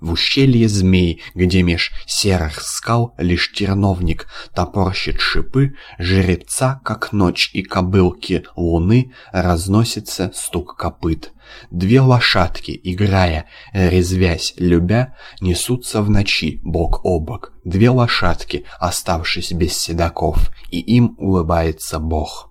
В ущелье змей, где меж серых скал Лишь терновник топорщит шипы, Жеребца, как ночь и кобылки луны, Разносится стук копыт. Две лошадки, играя, резвясь, любя, Несутся в ночи бок о бок. Две лошадки, оставшись без седаков, И им улыбается Бог.